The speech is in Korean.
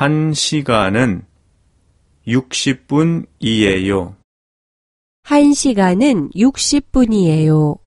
한 시간은 60분이에요. 한 시간은 60분이에요.